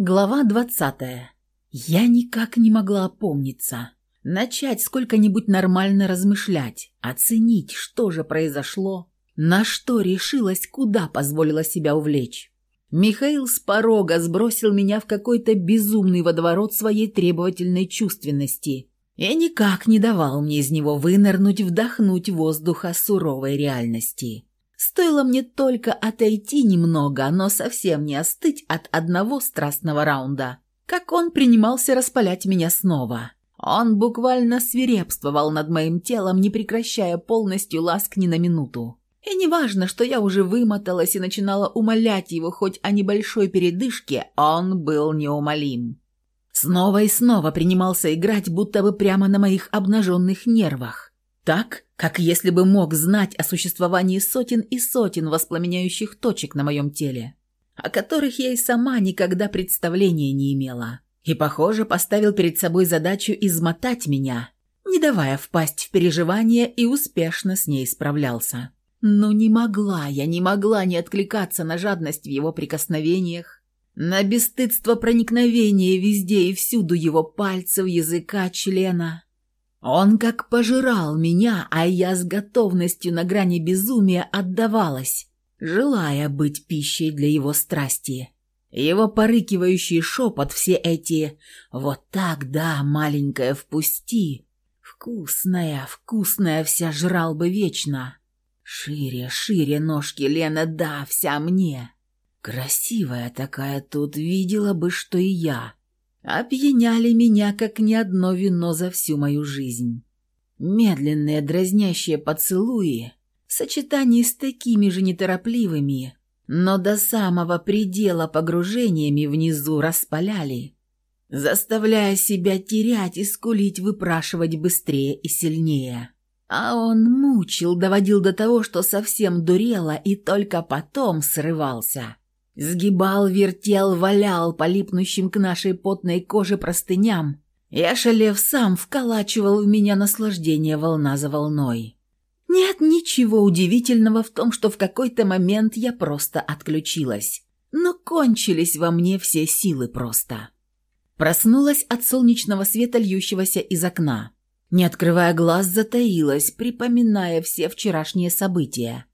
Глава двадцатая. Я никак не могла опомниться. Начать сколько-нибудь нормально размышлять, оценить, что же произошло, на что решилась, куда позволила себя увлечь. Михаил с порога сбросил меня в какой-то безумный водоворот своей требовательной чувственности и никак не давал мне из него вынырнуть, вдохнуть воздуха суровой реальности. Стоило мне только отойти немного, но совсем не остыть от одного страстного раунда, как он принимался распалять меня снова. Он буквально свирепствовал над моим телом, не прекращая полностью ласк ни на минуту. И неважно, что я уже вымоталась и начинала умолять его хоть о небольшой передышке, он был неумолим. Снова и снова принимался играть, будто бы прямо на моих обнаженных нервах. Так, как если бы мог знать о существовании сотен и сотен воспламеняющих точек на моем теле, о которых я и сама никогда представления не имела. И, похоже, поставил перед собой задачу измотать меня, не давая впасть в переживания и успешно с ней справлялся. Но не могла я, не могла не откликаться на жадность в его прикосновениях, на бесстыдство проникновения везде и всюду его пальцев, языка, члена – он как пожирал меня, а я с готовностью на грани безумия отдавалась, желая быть пищей для его страсти. Его порыкивающий шепот, все эти «Вот так, да, маленькая, впусти!» «Вкусная, вкусная вся жрал бы вечно!» «Шире, шире ножки, Лена, да, вся мне!» «Красивая такая тут, видела бы, что и я!» Опьяняли меня, как ни одно вино за всю мою жизнь. Медленные дразнящие поцелуи в сочетании с такими же неторопливыми, но до самого предела погружениями внизу распаляли, заставляя себя терять и скулить, выпрашивать быстрее и сильнее. А он мучил, доводил до того, что совсем дурела и только потом срывался. Сгибал, вертел, валял по липнущим к нашей потной коже простыням. Я, шалев сам, вколачивал в меня наслаждение волна за волной. Нет ничего удивительного в том, что в какой-то момент я просто отключилась. Но кончились во мне все силы просто. Проснулась от солнечного света, льющегося из окна. Не открывая глаз, затаилась, припоминая все вчерашние события.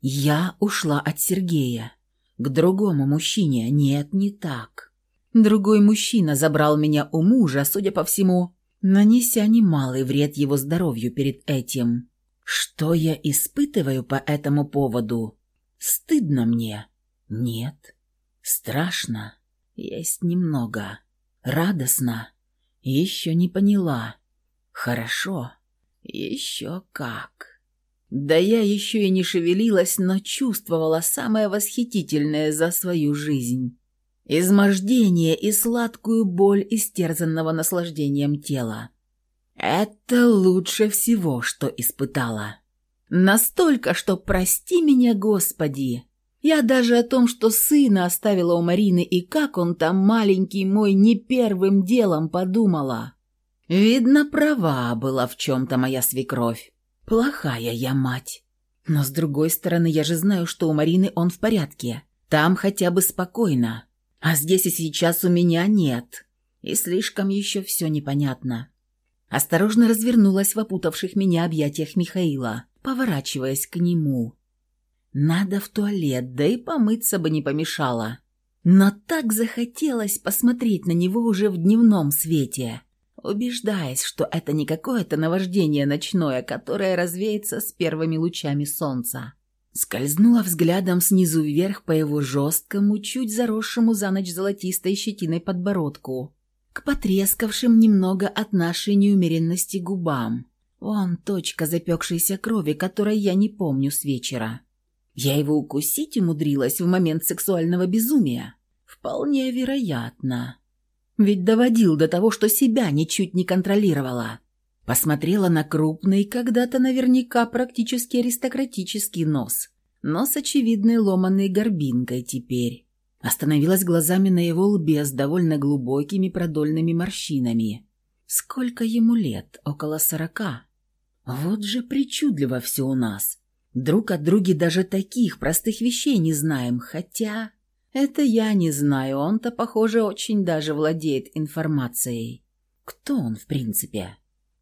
Я ушла от Сергея к другому мужчине. Нет, не так. Другой мужчина забрал меня у мужа, судя по всему, нанеся немалый вред его здоровью перед этим. Что я испытываю по этому поводу? Стыдно мне? Нет. Страшно? Есть немного. Радостно? Еще не поняла. Хорошо? Еще как. Да я еще и не шевелилась, но чувствовала самое восхитительное за свою жизнь. Измождение и сладкую боль истерзанного наслаждением тела. Это лучше всего, что испытала. Настолько, что прости меня, Господи. Я даже о том, что сына оставила у Марины и как он там маленький мой не первым делом подумала. Видно, права была в чем-то моя свекровь. Плохая я мать. Но с другой стороны, я же знаю, что у Марины он в порядке. Там хотя бы спокойно. А здесь и сейчас у меня нет. И слишком еще все непонятно. Осторожно развернулась в опутавших меня объятиях Михаила, поворачиваясь к нему. Надо в туалет, да и помыться бы не помешало. Но так захотелось посмотреть на него уже в дневном свете убеждаясь, что это не какое-то наваждение ночное, которое развеется с первыми лучами солнца. Скользнула взглядом снизу вверх по его жесткому, чуть заросшему за ночь золотистой щетиной подбородку, к потрескавшим немного от нашей неумеренности губам. Вон точка запекшейся крови, которой я не помню с вечера. Я его укусить умудрилась в момент сексуального безумия? Вполне вероятно. Ведь доводил до того, что себя ничуть не контролировала. Посмотрела на крупный, когда-то наверняка практически аристократический нос, но с очевидной ломаной горбинкой теперь. Остановилась глазами на его лбе с довольно глубокими продольными морщинами. Сколько ему лет? Около сорока. Вот же причудливо все у нас. Друг от друга даже таких простых вещей не знаем, хотя... Это я не знаю, он-то, похоже, очень даже владеет информацией. Кто он, в принципе?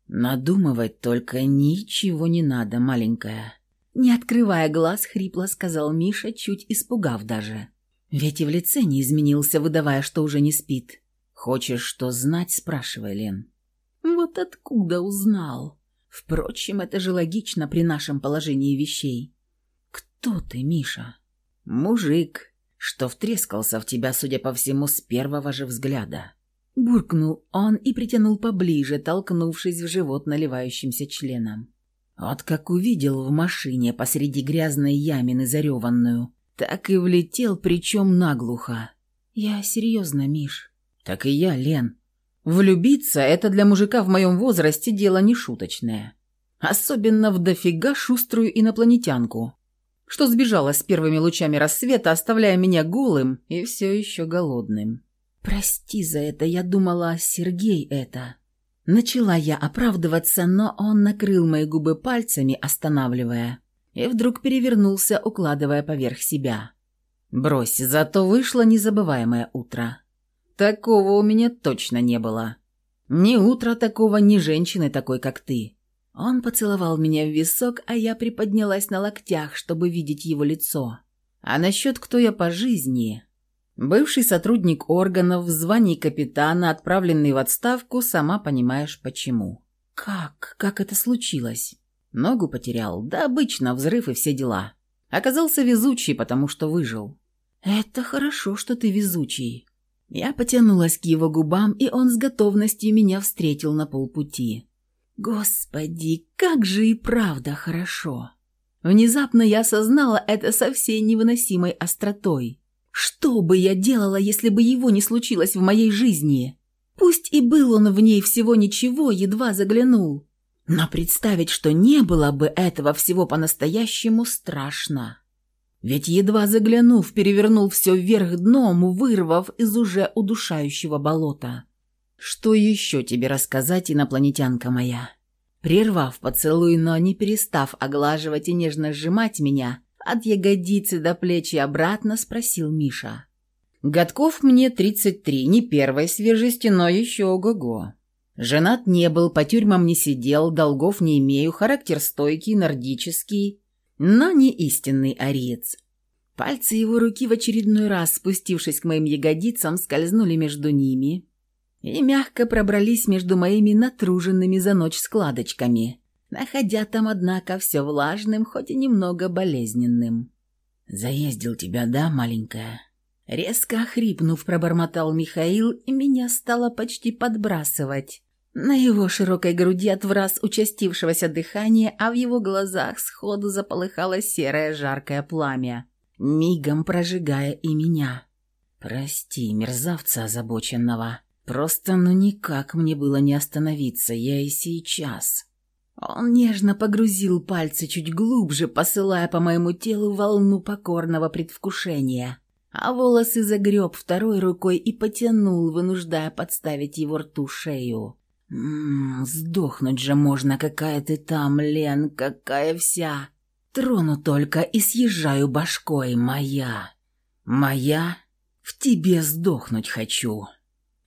Надумывать только ничего не надо, маленькая. Не открывая глаз, хрипло сказал Миша, чуть испугав даже. Ведь и в лице не изменился, выдавая, что уже не спит. «Хочешь что знать?» – спрашивай, Лен. «Вот откуда узнал?» Впрочем, это же логично при нашем положении вещей. «Кто ты, Миша?» «Мужик, что втрескался в тебя, судя по всему, с первого же взгляда». Буркнул он и притянул поближе, толкнувшись в живот наливающимся членом. Вот как увидел в машине посреди грязной ямины зареванную, так и влетел, причем наглухо. «Я серьезно, Миш». «Так и я, Лен. Влюбиться — это для мужика в моем возрасте дело не шуточное. Особенно в дофига шуструю инопланетянку, что сбежала с первыми лучами рассвета, оставляя меня голым и все еще голодным. «Прости за это, я думала, Сергей это...» Начала я оправдываться, но он накрыл мои губы пальцами, останавливая, и вдруг перевернулся, укладывая поверх себя. «Брось, зато вышло незабываемое утро. Такого у меня точно не было. Ни утра такого, ни женщины такой, как ты. Он поцеловал меня в висок, а я приподнялась на локтях, чтобы видеть его лицо. А насчет кто я по жизни? Бывший сотрудник органов в звании капитана, отправленный в отставку, сама понимаешь почему. Как? Как это случилось? Ногу потерял, да обычно, взрыв и все дела. Оказался везучий, потому что выжил. Это хорошо, что ты везучий. Я потянулась к его губам, и он с готовностью меня встретил на полпути. Господи, как же и правда хорошо. Внезапно я осознала это со всей невыносимой остротой. Что бы я делала, если бы его не случилось в моей жизни? Пусть и был он в ней всего ничего, едва заглянул. Но представить, что не было бы этого всего по-настоящему, страшно. Ведь едва заглянув, перевернул все вверх дном, вырвав из уже удушающего болота. «Что еще тебе рассказать, инопланетянка моя?» Прервав поцелуй, но не перестав оглаживать и нежно сжимать меня, от ягодицы до плечи обратно спросил Миша. «Годков мне 33, не первой свежести, но еще ого-го. Женат не был, по тюрьмам не сидел, долгов не имею, характер стойкий, нордический, но не истинный ариец». Пальцы его руки в очередной раз, спустившись к моим ягодицам, скользнули между ними, и мягко пробрались между моими натруженными за ночь складочками, находя там, однако, все влажным, хоть и немного болезненным. «Заездил тебя, да, маленькая?» Резко охрипнув, пробормотал Михаил, и меня стало почти подбрасывать. На его широкой груди от враз участившегося дыхания, а в его глазах сходу заполыхало серое жаркое пламя, мигом прожигая и меня. «Прости, мерзавца озабоченного», Просто ну никак мне было не остановиться, я и сейчас. Он нежно погрузил пальцы чуть глубже, посылая по моему телу волну покорного предвкушения, а волосы загреб второй рукой и потянул, вынуждая подставить его рту шею. «Ммм, сдохнуть же можно, какая ты там, Лен, какая вся!» Трону только и съезжаю башкой, моя. Моя? В тебе сдохнуть хочу.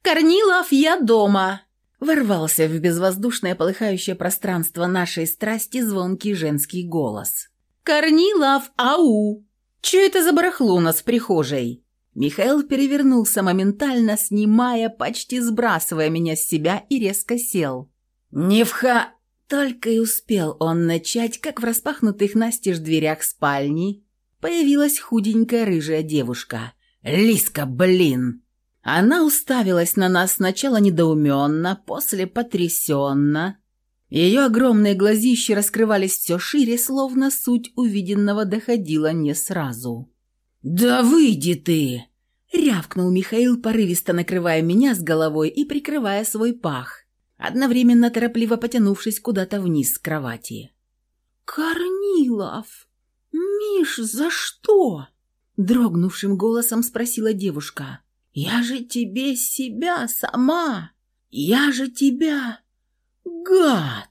«Корнилов, я дома!» Ворвался в безвоздушное полыхающее пространство нашей страсти звонкий женский голос. «Корнилов, ау! Че это за барахло у нас в прихожей?» Михаил перевернулся моментально, снимая, почти сбрасывая меня с себя и резко сел. «Не вха...» Только и успел он начать, как в распахнутых настежь дверях спальни появилась худенькая рыжая девушка. «Лиска, блин!» Она уставилась на нас сначала недоуменно, после потрясенно. Ее огромные глазища раскрывались все шире, словно суть увиденного доходила не сразу. «Да выйди ты!» — рявкнул Михаил, порывисто накрывая меня с головой и прикрывая свой пах, одновременно торопливо потянувшись куда-то вниз с кровати. «Корнилов! Миш, за что?» — дрогнувшим голосом спросила девушка. Я же тебе себя сама! Я же тебя... Гад!»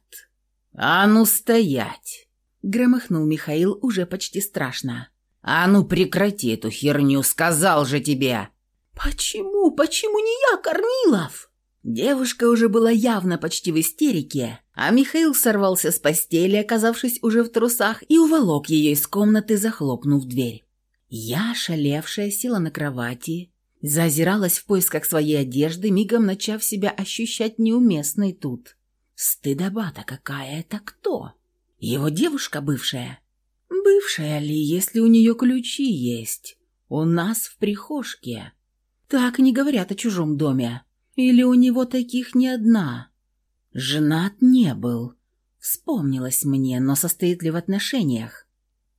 «А ну стоять!» — громыхнул Михаил уже почти страшно. «А ну прекрати эту херню, сказал же тебе!» «Почему? Почему не я, Корнилов?» Девушка уже была явно почти в истерике, а Михаил сорвался с постели, оказавшись уже в трусах, и уволок ее из комнаты, захлопнув дверь. Я, шалевшая, села на кровати, зазиралась в поисках своей одежды, мигом начав себя ощущать неуместной тут. Стыдоба-то какая, это кто? Его девушка бывшая? Бывшая ли, если у нее ключи есть? У нас в прихожке. Так не говорят о чужом доме. Или у него таких не одна? Женат не был. Вспомнилось мне, но состоит ли в отношениях?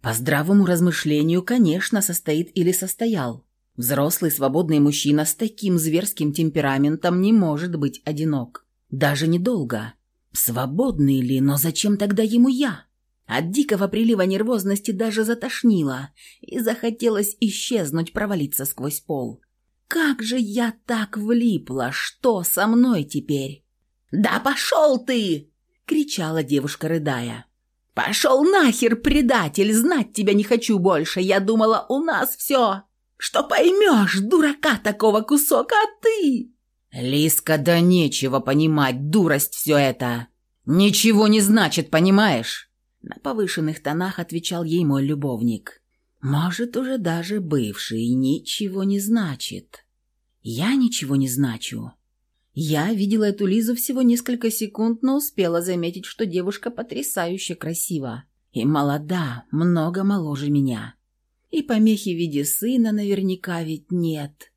По здравому размышлению, конечно, состоит или состоял. Взрослый свободный мужчина с таким зверским темпераментом не может быть одинок. Даже недолго. Свободный ли, но зачем тогда ему я? От дикого прилива нервозности даже затошнило, и захотелось исчезнуть, провалиться сквозь пол. Как же я так влипла? Что со мной теперь? «Да пошел ты!» — кричала девушка, рыдая. «Пошел нахер, предатель! Знать тебя не хочу больше! Я думала, у нас все! Что поймешь, дурака такого кусок, а ты...» «Лиска, да нечего понимать, дурость все это! Ничего не значит, понимаешь?» На повышенных тонах отвечал ей мой любовник. Может, уже даже бывший ничего не значит. Я ничего не значу. Я видела эту Лизу всего несколько секунд, но успела заметить, что девушка потрясающе красива. И молода, много моложе меня. И помехи в виде сына наверняка ведь нет.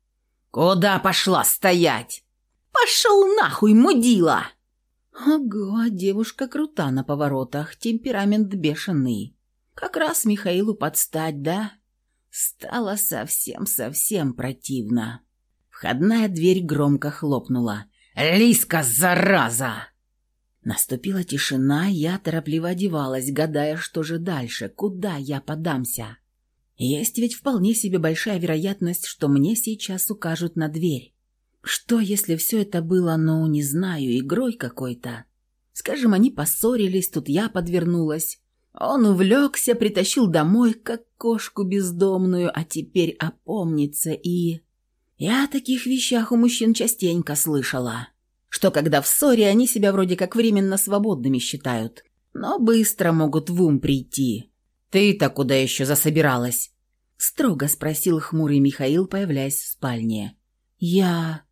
«Куда пошла стоять?» «Пошел нахуй, мудила!» Ого, девушка крута на поворотах, темперамент бешеный. Как раз Михаилу подстать, да? Стало совсем-совсем противно. Входная дверь громко хлопнула. «Лиска, зараза!» Наступила тишина, я торопливо одевалась, гадая, что же дальше, куда я подамся. Есть ведь вполне себе большая вероятность, что мне сейчас укажут на дверь. Что, если все это было, ну, не знаю, игрой какой-то? Скажем, они поссорились, тут я подвернулась. Он увлекся, притащил домой, как кошку бездомную, а теперь опомнится и... Я о таких вещах у мужчин частенько слышала, что когда в ссоре они себя вроде как временно свободными считают, но быстро могут в ум прийти. «Ты-то куда еще засобиралась?» Строго спросил хмурый Михаил, появляясь в спальне. «Я...»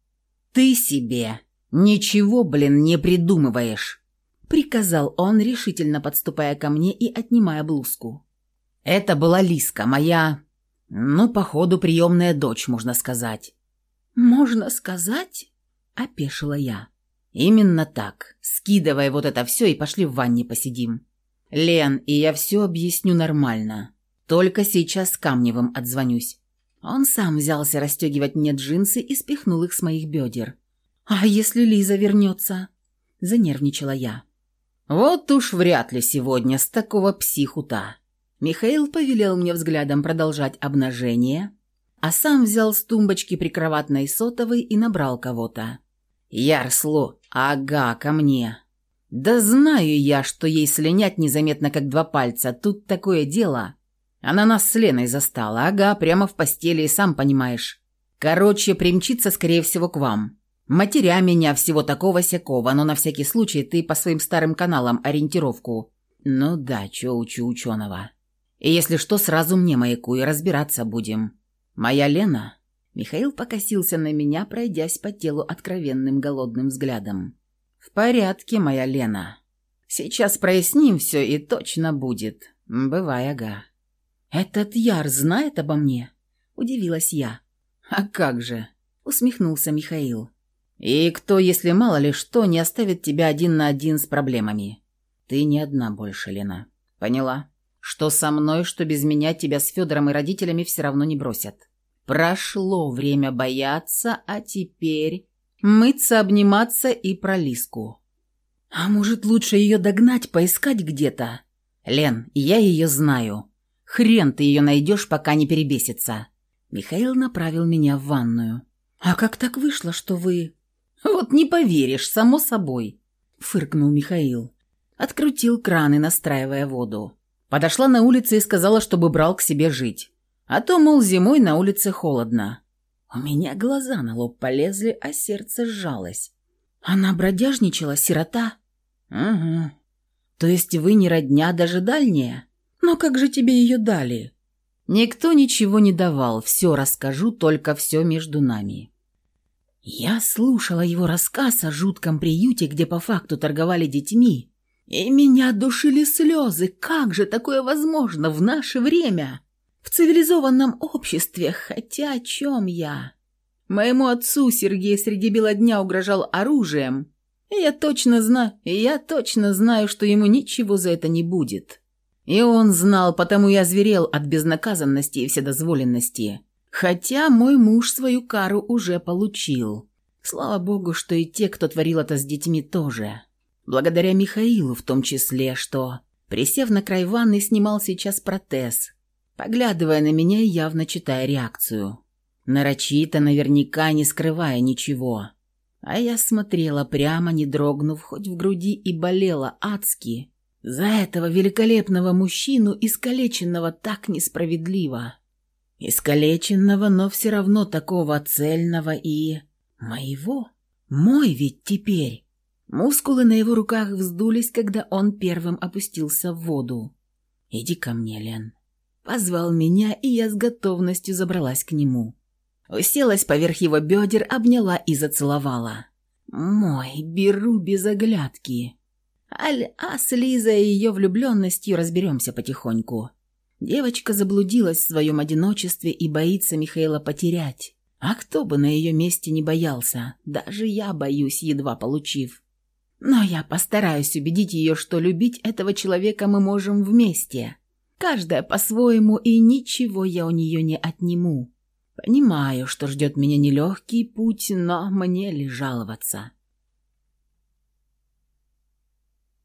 «Ты себе ничего, блин, не придумываешь!» приказал он, решительно подступая ко мне и отнимая блузку. «Это была Лиска, моя... ну, походу, приемная дочь, можно сказать». «Можно сказать?» – опешила я. «Именно так. Скидывай вот это все и пошли в ванне посидим. Лен, и я все объясню нормально. Только сейчас с Камневым отзвонюсь». Он сам взялся расстегивать мне джинсы и спихнул их с моих бедер. «А если Лиза вернется?» – занервничала я. Вот уж вряд ли сегодня с такого психута. Михаил повелел мне взглядом продолжать обнажение, а сам взял с тумбочки прикроватной сотовой и набрал кого-то. «Ярсло, ага, ко мне». «Да знаю я, что ей слинять незаметно, как два пальца. Тут такое дело. Она нас с Леной застала. Ага, прямо в постели, и сам понимаешь. Короче, примчится, скорее всего, к вам. Матеря меня всего такого-сякого, но на всякий случай ты по своим старым каналам ориентировку. Ну да, чё учу ученого. И если что, сразу мне маякуй, разбираться будем. Моя Лена...» Михаил покосился на меня, пройдясь по телу откровенным голодным взглядом. «В порядке, моя Лена. Сейчас проясним все и точно будет. Бывай, ага». «Этот Яр знает обо мне?» – удивилась я. «А как же?» – усмехнулся Михаил. И кто, если мало ли что, не оставит тебя один на один с проблемами? Ты не одна больше, Лена. Поняла? Что со мной, что без меня тебя с Федором и родителями все равно не бросят. Прошло время бояться, а теперь мыться, обниматься и про Лиску. А может, лучше ее догнать, поискать где-то? Лен, я ее знаю. Хрен ты ее найдешь, пока не перебесится. Михаил направил меня в ванную. А как так вышло, что вы... «Вот не поверишь, само собой», — фыркнул Михаил. Открутил краны, настраивая воду. Подошла на улице и сказала, чтобы брал к себе жить. А то, мол, зимой на улице холодно. У меня глаза на лоб полезли, а сердце сжалось. Она бродяжничала, сирота? Угу. То есть вы не родня, даже дальняя? Но как же тебе ее дали? Никто ничего не давал, все расскажу, только все между нами. Я слушала его рассказ о жутком приюте, где по факту торговали детьми, и меня душили слезы. Как же такое возможно в наше время? В цивилизованном обществе, хотя о чем я? Моему отцу Сергей среди бела дня угрожал оружием, и я точно знаю, я точно знаю, что ему ничего за это не будет. И он знал, потому я зверел от безнаказанности и вседозволенности. Хотя мой муж свою кару уже получил. Слава богу, что и те, кто творил это с детьми, тоже. Благодаря Михаилу в том числе, что, присев на край ванны, снимал сейчас протез, поглядывая на меня и явно читая реакцию. Нарочито, наверняка, не скрывая ничего. А я смотрела прямо, не дрогнув, хоть в груди и болела адски. За этого великолепного мужчину, искалеченного так несправедливо. Искалеченного, но все равно такого цельного и... Моего? Мой ведь теперь. Мускулы на его руках вздулись, когда он первым опустился в воду. «Иди ко мне, Лен». Позвал меня, и я с готовностью забралась к нему. Уселась поверх его бедер, обняла и зацеловала. «Мой, беру без оглядки». Аль, а с Лизой и ее влюбленностью разберемся потихоньку. Девочка заблудилась в своем одиночестве и боится Михаила потерять. А кто бы на ее месте не боялся, даже я боюсь, едва получив. Но я постараюсь убедить ее, что любить этого человека мы можем вместе. Каждая по-своему, и ничего я у нее не отниму. Понимаю, что ждет меня нелегкий путь, но мне ли жаловаться?»